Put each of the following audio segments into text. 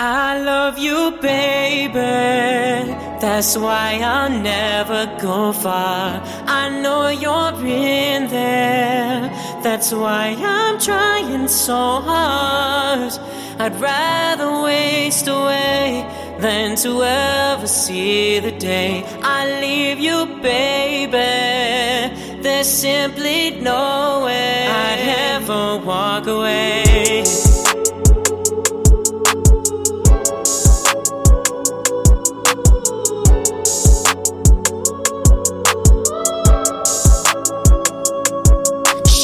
I love you, baby. That's why I'll never go far. I know you're in there. That's why I'm trying so hard. I'd rather waste away than to ever see the day I leave you, baby. There's simply no way I'd ever walk away.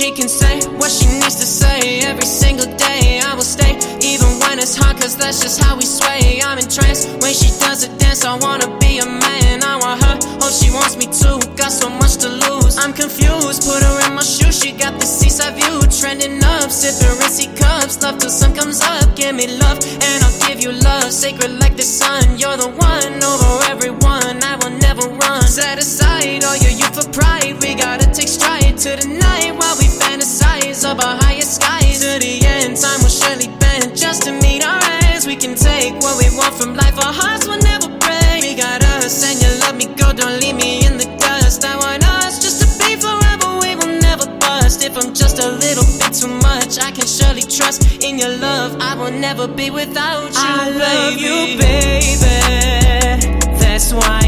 She can say what she needs to say every single day. I will stay, even when it's hard, cause that's just how we sway. I'm in trance when she does a dance. I wanna be a man, I want her. Hope she wants me too. Got so much to lose. I'm confused, put her in my shoes. She got the seaside view, trending up, sipping rincy cups. Love till sun comes up. Give me love, and I'll give you love. Sacred like the sun, you're the one take what we want from life. Our hearts will never break. We got us, and you love me go. Don't leave me in the dust. I want us just to be forever. We will never bust. If I'm just a little bit too much, I can surely trust in your love. I will never be without you, I love baby. you, baby. That's why